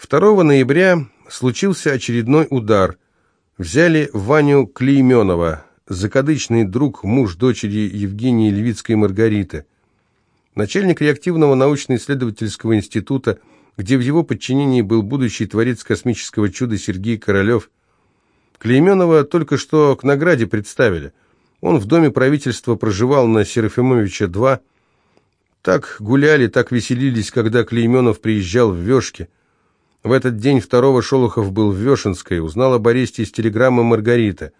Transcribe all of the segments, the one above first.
2 ноября случился очередной удар. Взяли Ваню Клейменова, закадычный друг, муж дочери Евгении Левицкой Маргариты. Начальник реактивного научно-исследовательского института, где в его подчинении был будущий творец космического чуда Сергей Королев. Клейменова только что к награде представили. Он в доме правительства проживал на Серафимовича 2. Так гуляли, так веселились, когда Клейменов приезжал в Вешки. В этот день второго Шолохов был в Вешенской, узнал об аресте из телеграммы Маргариты.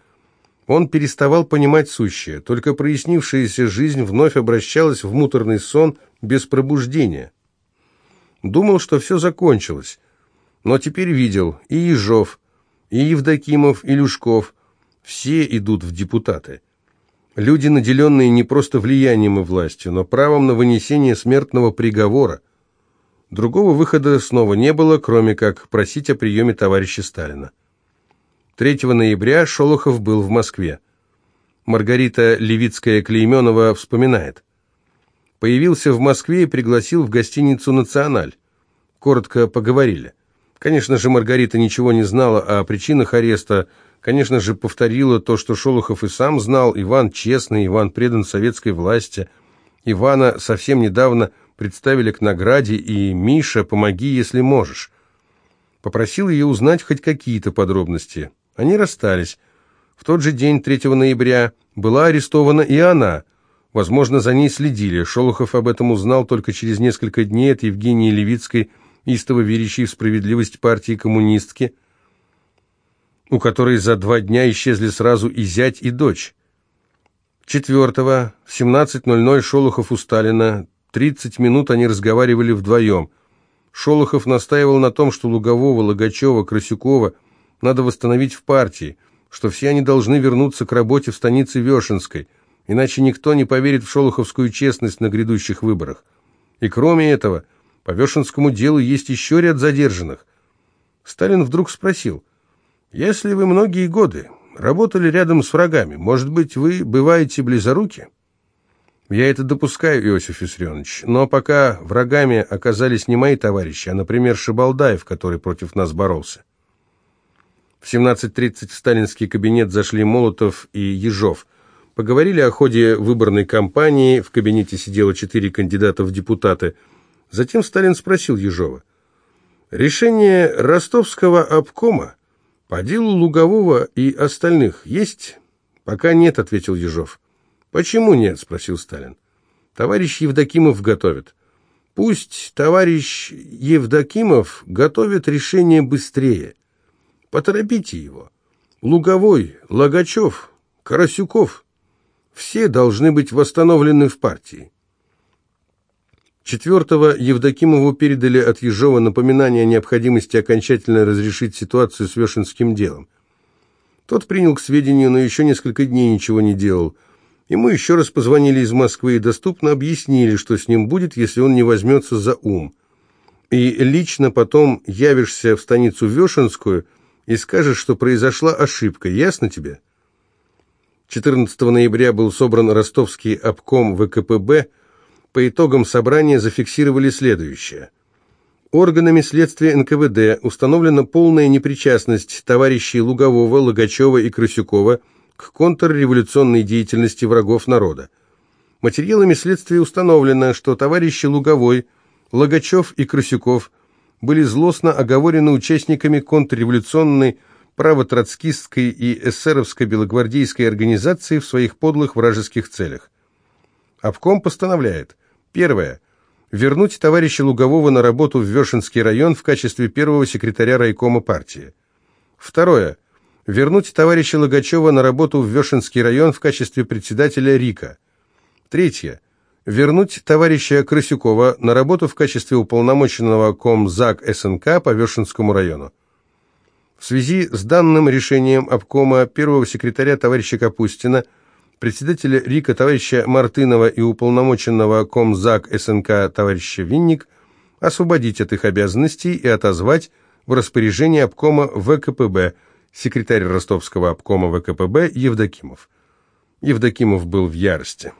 Он переставал понимать сущее, только прояснившаяся жизнь вновь обращалась в муторный сон без пробуждения. Думал, что все закончилось, но теперь видел и Ежов, и Евдокимов, и Люшков, все идут в депутаты. Люди, наделенные не просто влиянием и властью, но правом на вынесение смертного приговора. Другого выхода снова не было, кроме как просить о приеме товарища Сталина. 3 ноября Шолохов был в Москве. Маргарита Левицкая-Клейменова вспоминает. Появился в Москве и пригласил в гостиницу «Националь». Коротко поговорили. Конечно же, Маргарита ничего не знала о причинах ареста, конечно же, повторила то, что Шолохов и сам знал. Иван честный, Иван предан советской власти. Ивана совсем недавно представили к награде, и «Миша, помоги, если можешь». Попросил ее узнать хоть какие-то подробности. Они расстались. В тот же день, 3 ноября, была арестована и она. Возможно, за ней следили. Шолохов об этом узнал только через несколько дней от Евгении Левицкой, истово верящей в справедливость партии коммунистки, у которой за два дня исчезли сразу и зять, и дочь. Четвертого, в 17.00 Шолохов у Сталина, 30 минут они разговаривали вдвоем. Шолохов настаивал на том, что Лугового, Логачева, Красюкова надо восстановить в партии, что все они должны вернуться к работе в станице Вешенской, иначе никто не поверит в шолоховскую честность на грядущих выборах. И кроме этого, по Вешенскому делу есть еще ряд задержанных. Сталин вдруг спросил, «Если вы многие годы работали рядом с врагами, может быть, вы бываете близоруки?» «Я это допускаю, Иосиф Виссарионович, но пока врагами оказались не мои товарищи, а, например, Шибалдаев, который против нас боролся». В 17.30 в сталинский кабинет зашли Молотов и Ежов. Поговорили о ходе выборной кампании, в кабинете сидело четыре кандидата в депутаты – Затем Сталин спросил Ежова. «Решение ростовского обкома по делу Лугового и остальных есть?» «Пока нет», — ответил Ежов. «Почему нет?» — спросил Сталин. «Товарищ Евдокимов готовит». «Пусть товарищ Евдокимов готовит решение быстрее. Поторопите его. Луговой, Логачев, Карасюков — все должны быть восстановлены в партии». Четвертого Евдокимову передали от Ежова напоминание о необходимости окончательно разрешить ситуацию с Вешенским делом. Тот принял к сведению, но еще несколько дней ничего не делал. Ему еще раз позвонили из Москвы и доступно объяснили, что с ним будет, если он не возьмется за ум. И лично потом явишься в станицу Вешенскую и скажешь, что произошла ошибка. Ясно тебе? 14 ноября был собран ростовский обком ВКПБ, по итогам собрания зафиксировали следующее. Органами следствия НКВД установлена полная непричастность товарищей Лугового, Логачева и Красюкова к контрреволюционной деятельности врагов народа. Материалами следствия установлено, что товарищи Луговой, Логачев и Красюков были злостно оговорены участниками контрреволюционной правотроцкистской и эсеровско-белогвардейской организации в своих подлых вражеских целях. Обком постановляет Первое. Вернуть товарища Лугового на работу в Вешенский район в качестве первого секретаря райкома партии. Второе. Вернуть товарища Логачева на работу в Вешенский район в качестве председателя РИКа. Третье. Вернуть товарища Красюкова на работу в качестве уполномоченного комзак СНК по Вешенскому району. В связи с данным решением обкома первого секретаря товарища Капустина – председателя РИКа товарища Мартынова и уполномоченного комзак СНК товарища Винник освободить от их обязанностей и отозвать в распоряжение обкома ВКПБ, секретарь ростовского обкома ВКПБ Евдокимов. Евдокимов был в ярости.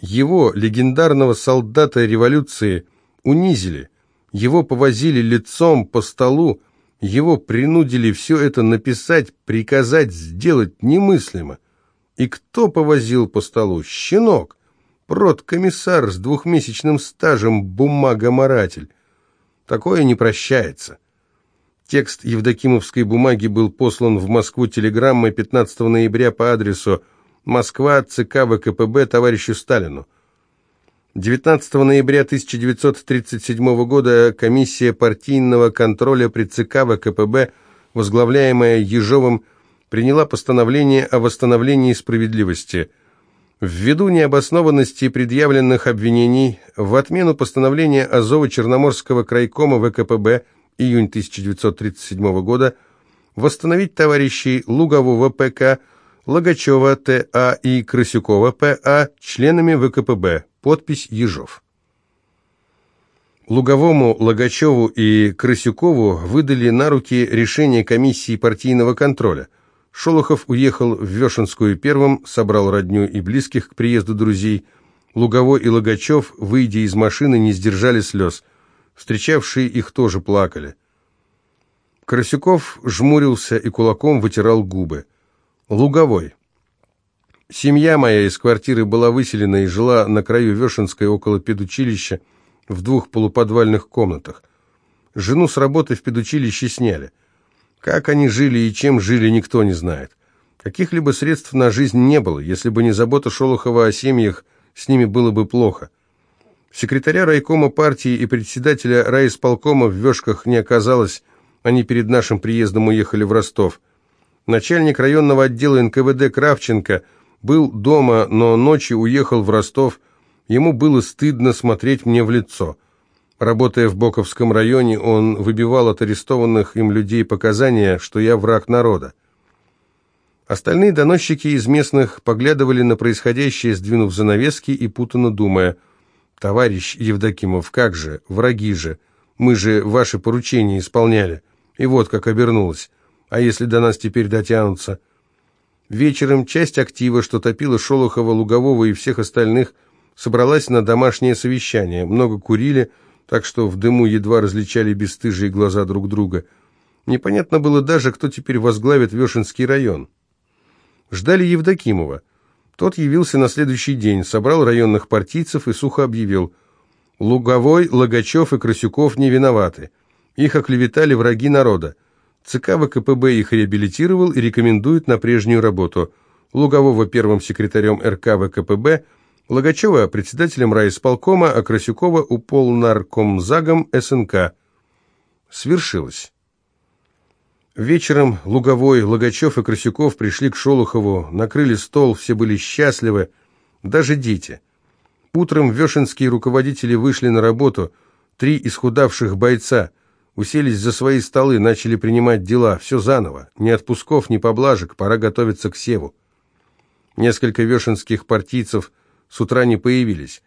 Его, легендарного солдата революции, унизили. Его повозили лицом по столу, его принудили все это написать, приказать, сделать немыслимо. И кто повозил по столу? Щенок. Прод-комиссар с двухмесячным стажем, бумагоморатель. Такое не прощается. Текст Евдокимовской бумаги был послан в Москву телеграммой 15 ноября по адресу Москва, ЦК ВКПБ товарищу Сталину. 19 ноября 1937 года комиссия партийного контроля при ЦК ВКПБ, возглавляемая Ежовым, приняла постановление о восстановлении справедливости. Ввиду необоснованности предъявленных обвинений, в отмену постановления Азово-Черноморского крайкома ВКПБ июнь 1937 года восстановить товарищей Лугового ПК, Логачева ТА и Красюкова ПА членами ВКПБ. Подпись Ежов. Луговому, Логачеву и Красюкову выдали на руки решение комиссии партийного контроля. Шолохов уехал в Вешенскую первым, собрал родню и близких к приезду друзей. Луговой и Логачев, выйдя из машины, не сдержали слез. Встречавшие их тоже плакали. Красюков жмурился и кулаком вытирал губы. Луговой. Семья моя из квартиры была выселена и жила на краю Вешенской около педучилища в двух полуподвальных комнатах. Жену с работы в педучилище сняли. Как они жили и чем жили, никто не знает. Каких-либо средств на жизнь не было. Если бы не забота Шолохова о семьях, с ними было бы плохо. Секретаря райкома партии и председателя райисполкома в Вешках не оказалось. Они перед нашим приездом уехали в Ростов. Начальник районного отдела НКВД Кравченко был дома, но ночью уехал в Ростов. Ему было стыдно смотреть мне в лицо. Работая в Боковском районе, он выбивал от арестованных им людей показания, что я враг народа. Остальные доносчики из местных поглядывали на происходящее, сдвинув занавески и путанно думая, «Товарищ Евдокимов, как же, враги же, мы же ваши поручения исполняли». И вот как обернулось. А если до нас теперь дотянутся? Вечером часть актива, что топила Шолохова, Лугового и всех остальных, собралась на домашнее совещание. Много курили, так что в дыму едва различали бесстыжие глаза друг друга. Непонятно было даже, кто теперь возглавит Вешенский район. Ждали Евдокимова. Тот явился на следующий день, собрал районных партийцев и сухо объявил «Луговой, Логачев и Красюков не виноваты. Их оклеветали враги народа. ЦК ВКПБ их реабилитировал и рекомендует на прежнюю работу. Лугового первым секретарем РК ВКПБ, Логачева председателем райисполкома, а Красюкова уполнаркомзагом СНК. Свершилось. Вечером Луговой, Логачев и Красюков пришли к Шолохову, накрыли стол, все были счастливы, даже дети. Утром вешенские руководители вышли на работу, три исхудавших бойца – Уселись за свои столы, начали принимать дела. Все заново. Ни отпусков, ни поблажек. Пора готовиться к севу. Несколько вешенских партийцев с утра не появились.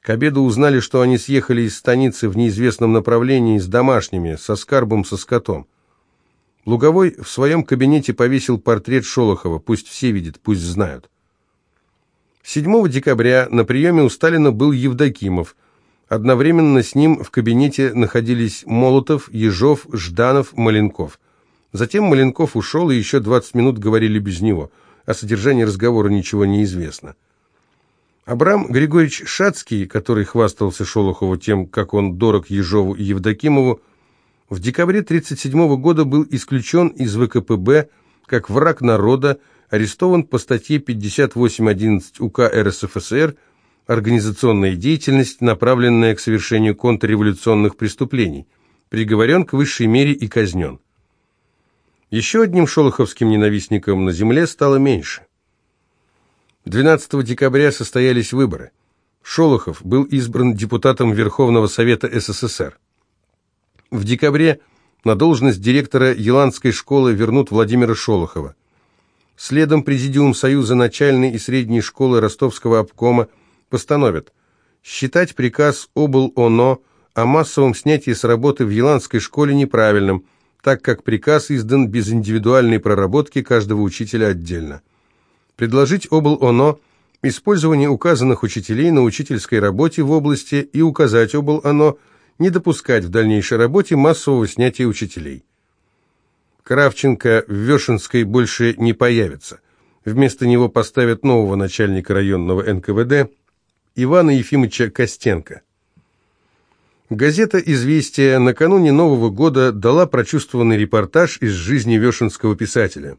К обеду узнали, что они съехали из станицы в неизвестном направлении с домашними, со скарбом, со скотом. Луговой в своем кабинете повесил портрет Шолохова. Пусть все видят, пусть знают. 7 декабря на приеме у Сталина был Евдокимов – Одновременно с ним в кабинете находились Молотов, Ежов, Жданов, Маленков. Затем Маленков ушел, и еще 20 минут говорили без него. О содержании разговора ничего не известно. Абрам Григорьевич Шацкий, который хвастался Шолохову тем, как он дорог Ежову и Евдокимову, в декабре 1937 года был исключен из ВКПБ как враг народа, арестован по статье 58.11 УК РСФСР организационная деятельность, направленная к совершению контрреволюционных преступлений, приговорен к высшей мере и казнен. Еще одним шолоховским ненавистником на земле стало меньше. 12 декабря состоялись выборы. Шолохов был избран депутатом Верховного Совета СССР. В декабре на должность директора Еландской школы вернут Владимира Шолохова. Следом Президиум Союза начальной и средней школы Ростовского обкома постановят считать приказ обл.ОНО о массовом снятии с работы в Еландской школе неправильным, так как приказ издан без индивидуальной проработки каждого учителя отдельно. Предложить обл.ОНО использование указанных учителей на учительской работе в области и указать обл.ОНО не допускать в дальнейшей работе массового снятия учителей. Кравченко в Вешенской больше не появится. Вместо него поставят нового начальника районного НКВД Ивана Ефимовича Костенко. Газета «Известия» накануне Нового года дала прочувствованный репортаж из жизни вешенского писателя.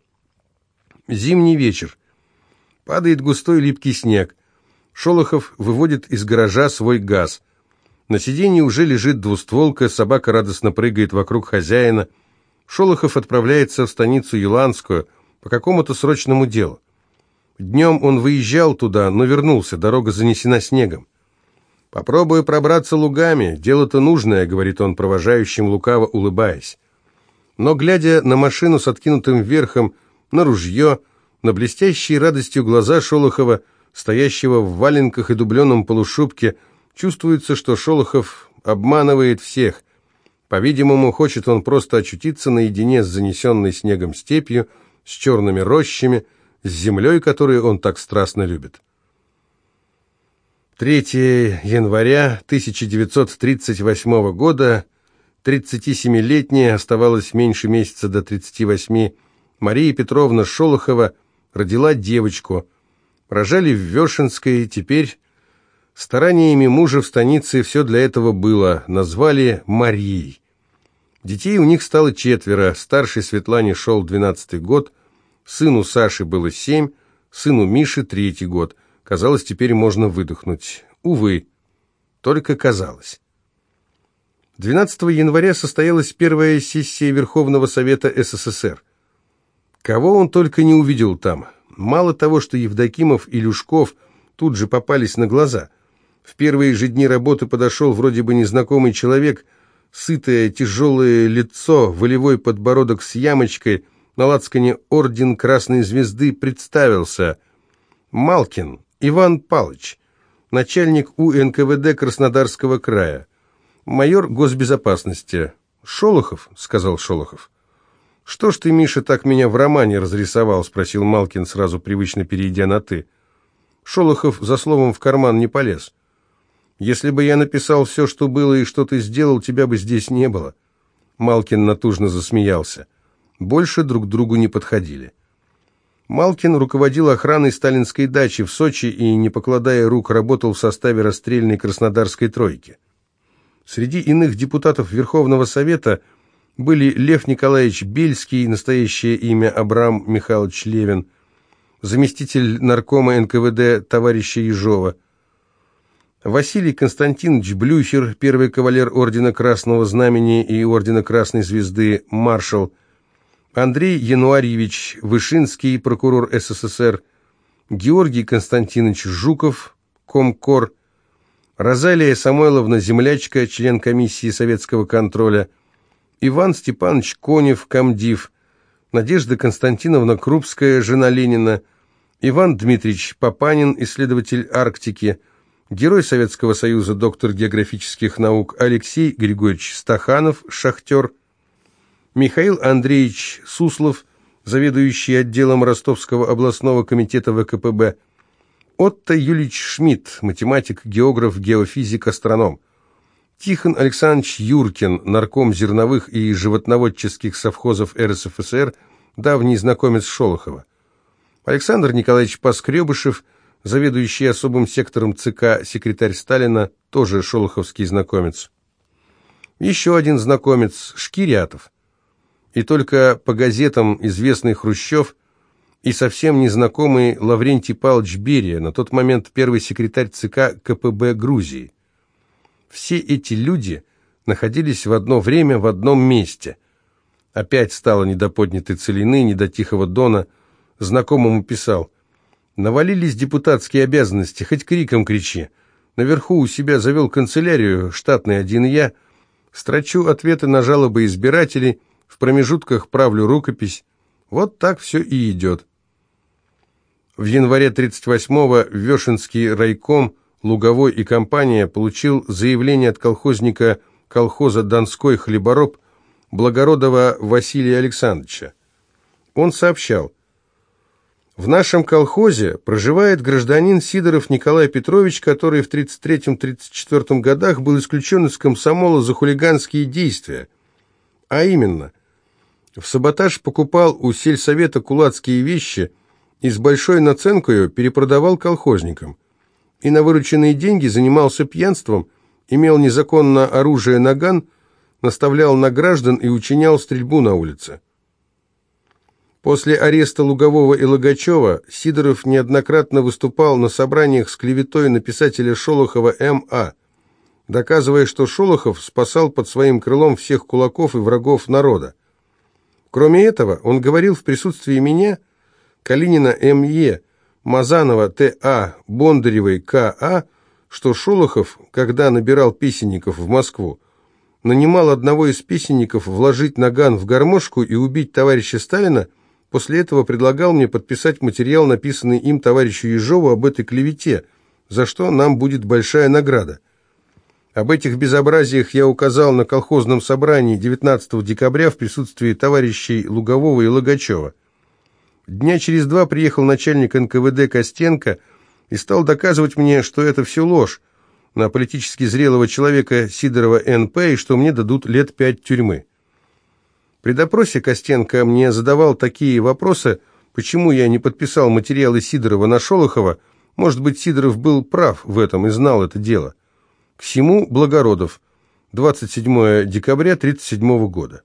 Зимний вечер. Падает густой липкий снег. Шолохов выводит из гаража свой газ. На сиденье уже лежит двустволка, собака радостно прыгает вокруг хозяина. Шолохов отправляется в станицу Юланскую по какому-то срочному делу. Днем он выезжал туда, но вернулся, дорога занесена снегом. «Попробую пробраться лугами, дело-то нужное», — говорит он провожающим, лукаво улыбаясь. Но, глядя на машину с откинутым верхом, на ружье, на блестящие радостью глаза Шолохова, стоящего в валенках и дубленом полушубке, чувствуется, что Шолохов обманывает всех. По-видимому, хочет он просто очутиться наедине с занесенной снегом степью, с черными рощами, с землей, которую он так страстно любит. 3 января 1938 года, 37-летняя, оставалось меньше месяца до 38, Мария Петровна Шолохова родила девочку. Рожали в Вешенской, теперь стараниями мужа в станице все для этого было, назвали Марией. Детей у них стало четверо, старший Светлане шел 12 год, сыну Саши было семь, сыну Миши третий год – Казалось, теперь можно выдохнуть. Увы, только казалось. 12 января состоялась первая сессия Верховного Совета СССР. Кого он только не увидел там. Мало того, что Евдокимов и Люшков тут же попались на глаза. В первые же дни работы подошел вроде бы незнакомый человек, сытое тяжелое лицо, волевой подбородок с ямочкой, на лацкане орден Красной Звезды представился. Малкин, Иван Палыч, начальник УНКВД Краснодарского края, майор госбезопасности. «Шолохов?» — сказал Шолохов. «Что ж ты, Миша, так меня в романе разрисовал?» — спросил Малкин, сразу привычно перейдя на «ты». Шолохов за словом в карман не полез. «Если бы я написал все, что было и что ты сделал, тебя бы здесь не было». Малкин натужно засмеялся. Больше друг другу не подходили. Малкин руководил охраной сталинской дачи в Сочи и, не покладая рук, работал в составе расстрельной Краснодарской тройки. Среди иных депутатов Верховного Совета были Лев Николаевич Бельский, настоящее имя Абрам Михайлович Левин, заместитель наркома НКВД товарища Ежова, Василий Константинович Блюхер, первый кавалер Ордена Красного Знамени и Ордена Красной Звезды, маршал – Андрей Януарьевич Вышинский, прокурор СССР, Георгий Константинович Жуков, Комкор, Розалия Самойловна Землячка, член комиссии советского контроля, Иван Степанович Конев, комдив, Надежда Константиновна Крупская, жена Ленина, Иван Дмитриевич Папанин, исследователь Арктики, герой Советского Союза, доктор географических наук Алексей Григорьевич Стаханов, шахтер, Михаил Андреевич Суслов, заведующий отделом Ростовского областного комитета ВКПБ, Отто Юлич Шмидт, математик, географ, геофизик, астроном, Тихон Александрович Юркин, нарком зерновых и животноводческих совхозов РСФСР, давний знакомец Шолохова, Александр Николаевич Поскребышев, заведующий особым сектором ЦК, секретарь Сталина, тоже шолоховский знакомец. Еще один знакомец, Шкирятов – и только по газетам известный Хрущев и совсем незнакомый Лаврентий Павлович Берия, на тот момент первый секретарь ЦК КПБ Грузии. Все эти люди находились в одно время в одном месте. Опять стало не до поднятой целины, не Дона. Знакомому писал, «Навалились депутатские обязанности, хоть криком кричи. Наверху у себя завел канцелярию, штатный один я, строчу ответы на жалобы избирателей, в промежутках правлю рукопись. Вот так все и идет. В январе 38-го Вешенский райком, Луговой и компания получил заявление от колхозника колхоза «Донской хлебороб» Благородова Василия Александровича. Он сообщал, В нашем колхозе проживает гражданин Сидоров Николай Петрович, который в 33-34 годах был исключен из комсомола за хулиганские действия. А именно, в саботаж покупал у сельсовета кулацкие вещи и с большой наценкой перепродавал колхозникам. И на вырученные деньги занимался пьянством, имел незаконно оружие наган, наставлял на граждан и учинял стрельбу на улице. После ареста Лугового и Логачева Сидоров неоднократно выступал на собраниях с клеветой на писателя Шолохова М.А., доказывая, что Шолохов спасал под своим крылом всех кулаков и врагов народа. Кроме этого, он говорил в присутствии меня, Калинина М.Е., Мазанова Т.А., Бондаревой К.А., что Шолохов, когда набирал песенников в Москву, нанимал одного из песенников вложить наган в гармошку и убить товарища Сталина, После этого предлагал мне подписать материал, написанный им товарищу Ежову об этой клевете, за что нам будет большая награда. Об этих безобразиях я указал на колхозном собрании 19 декабря в присутствии товарищей Лугового и Логачева. Дня через два приехал начальник НКВД Костенко и стал доказывать мне, что это все ложь, на политически зрелого человека Сидорова НП и что мне дадут лет пять тюрьмы. При допросе Костенко мне задавал такие вопросы, почему я не подписал материалы Сидорова на Шолохова, может быть, Сидоров был прав в этом и знал это дело. К всему Благородов, 27 декабря 1937 года.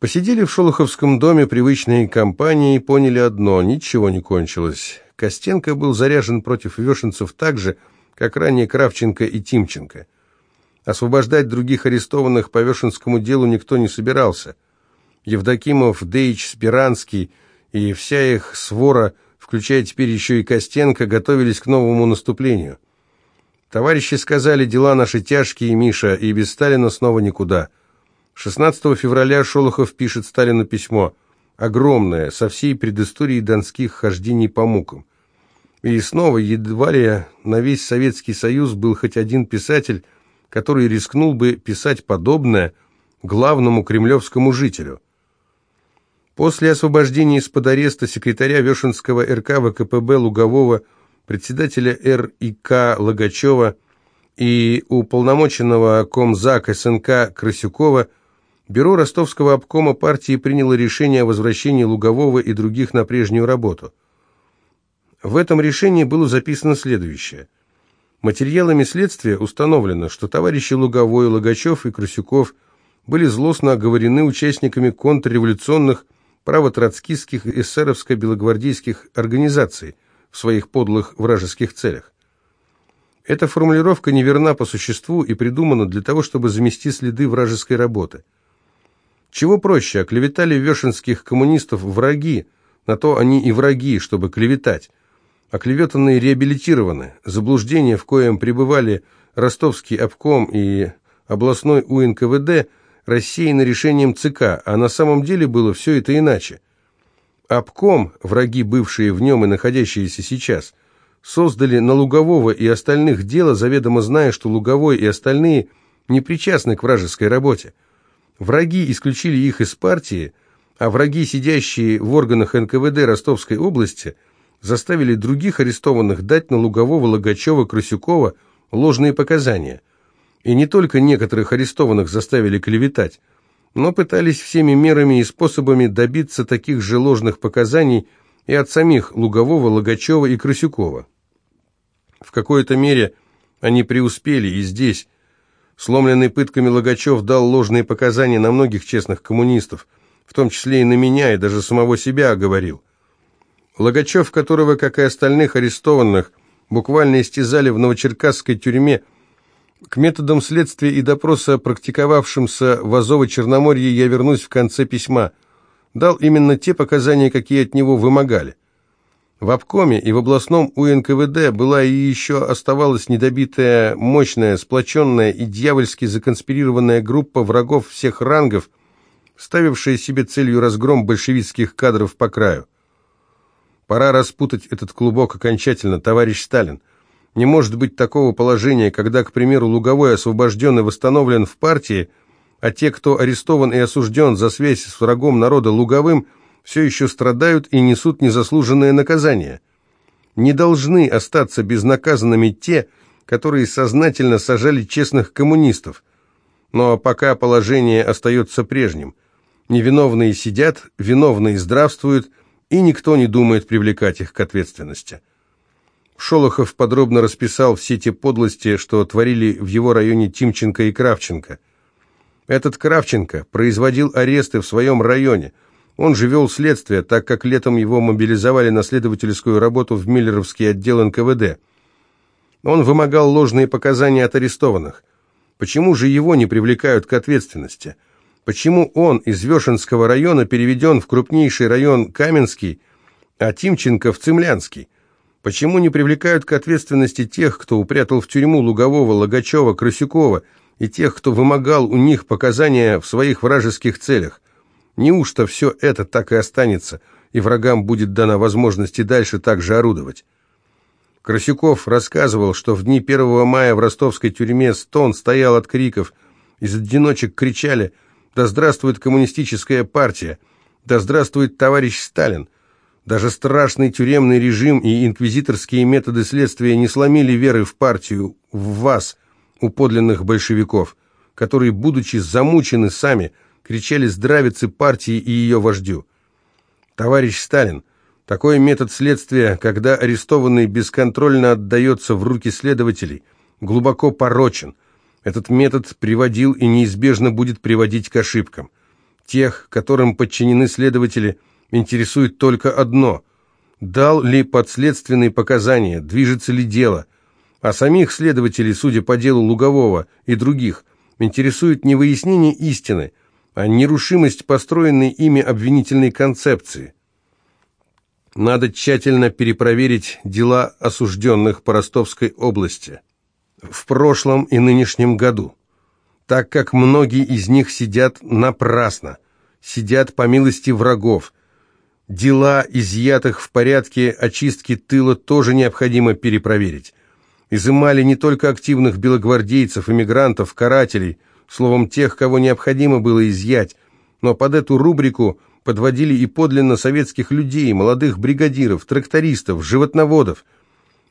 Посидели в Шолоховском доме привычной компании и поняли одно – ничего не кончилось. Костенко был заряжен против вешенцев так же, как ранее Кравченко и Тимченко – Освобождать других арестованных по Вешенскому делу никто не собирался. Евдокимов, Дейч, Спиранский и вся их свора, включая теперь еще и Костенко, готовились к новому наступлению. Товарищи сказали, дела наши тяжкие, Миша, и без Сталина снова никуда. 16 февраля Шолохов пишет Сталину письмо, огромное, со всей предысторией донских хождений по мукам. И снова, едва ли на весь Советский Союз был хоть один писатель, который рискнул бы писать подобное главному кремлевскому жителю. После освобождения из-под ареста секретаря Вешенского РК ВКПБ Лугового, председателя РИК Логачева и уполномоченного комзак СНК Красюкова, бюро ростовского обкома партии приняло решение о возвращении Лугового и других на прежнюю работу. В этом решении было записано следующее. Материалами следствия установлено, что товарищи Луговой, Логачев и Красюков были злостно оговорены участниками контрреволюционных правотроцкистских и эсеровско-белогвардейских организаций в своих подлых вражеских целях. Эта формулировка неверна по существу и придумана для того, чтобы замести следы вражеской работы. Чего проще, оклеветали вешенских коммунистов враги, на то они и враги, чтобы клеветать. Оклеветанные реабилитированы. Заблуждения, в коем пребывали ростовский обком и областной УНКВД, рассеяны решением ЦК, а на самом деле было все это иначе. Обком, враги, бывшие в нем и находящиеся сейчас, создали на Лугового и остальных дело, заведомо зная, что Луговой и остальные не причастны к вражеской работе. Враги исключили их из партии, а враги, сидящие в органах НКВД Ростовской области – заставили других арестованных дать на Лугового, Логачева, Красюкова ложные показания. И не только некоторых арестованных заставили клеветать, но пытались всеми мерами и способами добиться таких же ложных показаний и от самих Лугового, Логачева и Красюкова. В какой-то мере они преуспели и здесь. Сломленный пытками Логачев дал ложные показания на многих честных коммунистов, в том числе и на меня, и даже самого себя оговорил. Логачев, которого, как и остальных арестованных, буквально истязали в Новочеркасской тюрьме, к методам следствия и допроса, практиковавшимся в Азово-Черноморье, я вернусь в конце письма. Дал именно те показания, какие от него вымогали. В обкоме и в областном УНКВД была и еще оставалась недобитая, мощная, сплоченная и дьявольски законспирированная группа врагов всех рангов, ставившая себе целью разгром большевистских кадров по краю. Пора распутать этот клубок окончательно, товарищ Сталин. Не может быть такого положения, когда, к примеру, Луговой освобожден и восстановлен в партии, а те, кто арестован и осужден за связь с врагом народа Луговым, все еще страдают и несут незаслуженное наказание. Не должны остаться безнаказанными те, которые сознательно сажали честных коммунистов. Но пока положение остается прежним. Невиновные сидят, виновные здравствуют, и никто не думает привлекать их к ответственности. Шолохов подробно расписал все те подлости, что творили в его районе Тимченко и Кравченко. Этот Кравченко производил аресты в своем районе. Он же вел следствие, так как летом его мобилизовали на следовательскую работу в Миллеровский отдел НКВД. Он вымогал ложные показания от арестованных. Почему же его не привлекают к ответственности? Почему он из Вешенского района переведен в крупнейший район Каменский, а Тимченко в Цемлянский? Почему не привлекают к ответственности тех, кто упрятал в тюрьму Лугового, Логачева, Красюкова, и тех, кто вымогал у них показания в своих вражеских целях? Неужто все это так и останется, и врагам будет дана возможность и дальше так же орудовать? Красюков рассказывал, что в дни 1 мая в ростовской тюрьме стон стоял от криков. Из одиночек кричали «Да здравствует коммунистическая партия! Да здравствует товарищ Сталин!» Даже страшный тюремный режим и инквизиторские методы следствия не сломили веры в партию, в вас, у подлинных большевиков, которые, будучи замучены сами, кричали здравицы партии и ее вождю. Товарищ Сталин, такой метод следствия, когда арестованный бесконтрольно отдается в руки следователей, глубоко порочен. Этот метод приводил и неизбежно будет приводить к ошибкам. Тех, которым подчинены следователи – интересует только одно – дал ли подследственные показания, движется ли дело. А самих следователей, судя по делу Лугового и других, интересует не выяснение истины, а нерушимость построенной ими обвинительной концепции. Надо тщательно перепроверить дела осужденных по Ростовской области в прошлом и нынешнем году, так как многие из них сидят напрасно, сидят по милости врагов, Дела, изъятых в порядке очистки тыла, тоже необходимо перепроверить. Изымали не только активных белогвардейцев, эмигрантов, карателей, словом, тех, кого необходимо было изъять, но под эту рубрику подводили и подлинно советских людей, молодых бригадиров, трактористов, животноводов.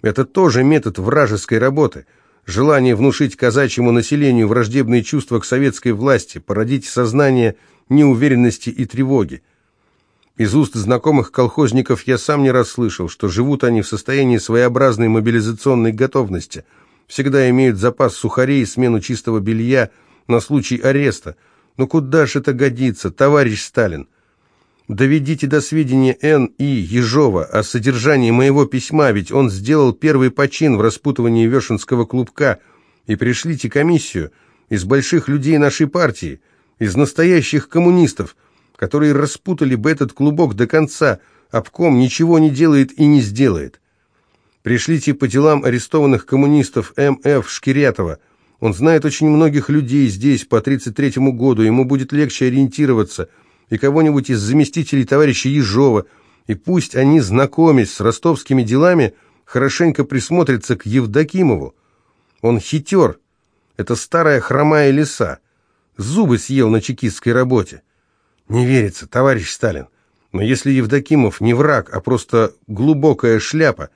Это тоже метод вражеской работы. Желание внушить казачьему населению враждебные чувства к советской власти, породить сознание неуверенности и тревоги. Из уст знакомых колхозников я сам не раз слышал, что живут они в состоянии своеобразной мобилизационной готовности, всегда имеют запас сухарей и смену чистого белья на случай ареста. Но куда же это годится, товарищ Сталин? Доведите до сведения Н. И. Ежова о содержании моего письма, ведь он сделал первый почин в распутывании Вешенского клубка, и пришлите комиссию из больших людей нашей партии, из настоящих коммунистов, которые распутали бы этот клубок до конца, обком ничего не делает и не сделает. Пришлите по делам арестованных коммунистов М.Ф. Шкирятова. Он знает очень многих людей здесь по 33-му году, ему будет легче ориентироваться, и кого-нибудь из заместителей товарища Ежова, и пусть они, знакомясь с ростовскими делами, хорошенько присмотрятся к Евдокимову. Он хитер, это старая хромая лиса, зубы съел на чекистской работе. Не верится, товарищ Сталин. Но если Евдокимов не враг, а просто глубокая шляпа,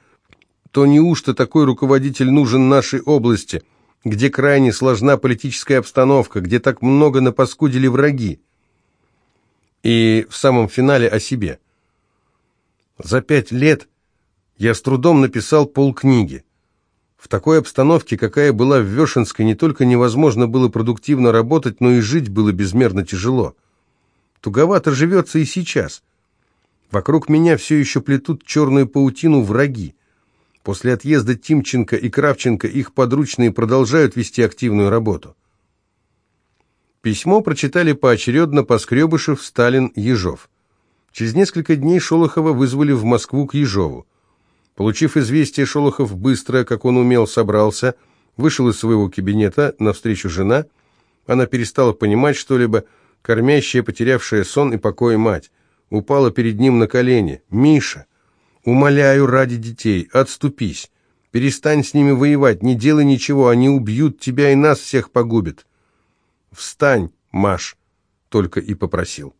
то неужто такой руководитель нужен нашей области, где крайне сложна политическая обстановка, где так много напаскудили враги? И в самом финале о себе. За пять лет я с трудом написал полкниги. В такой обстановке, какая была в Вешенской, не только невозможно было продуктивно работать, но и жить было безмерно тяжело. Туговато живется и сейчас. Вокруг меня все еще плетут черную паутину враги. После отъезда Тимченко и Кравченко их подручные продолжают вести активную работу. Письмо прочитали поочередно Поскребышев, Сталин, Ежов. Через несколько дней Шолохова вызвали в Москву к Ежову. Получив известие, Шолохов быстро, как он умел, собрался, вышел из своего кабинета, навстречу жена. Она перестала понимать что-либо, кормящая, потерявшая сон и покой мать, упала перед ним на колени. «Миша, умоляю ради детей, отступись. Перестань с ними воевать, не делай ничего, они убьют тебя и нас всех погубят». «Встань, Маш», — только и попросил.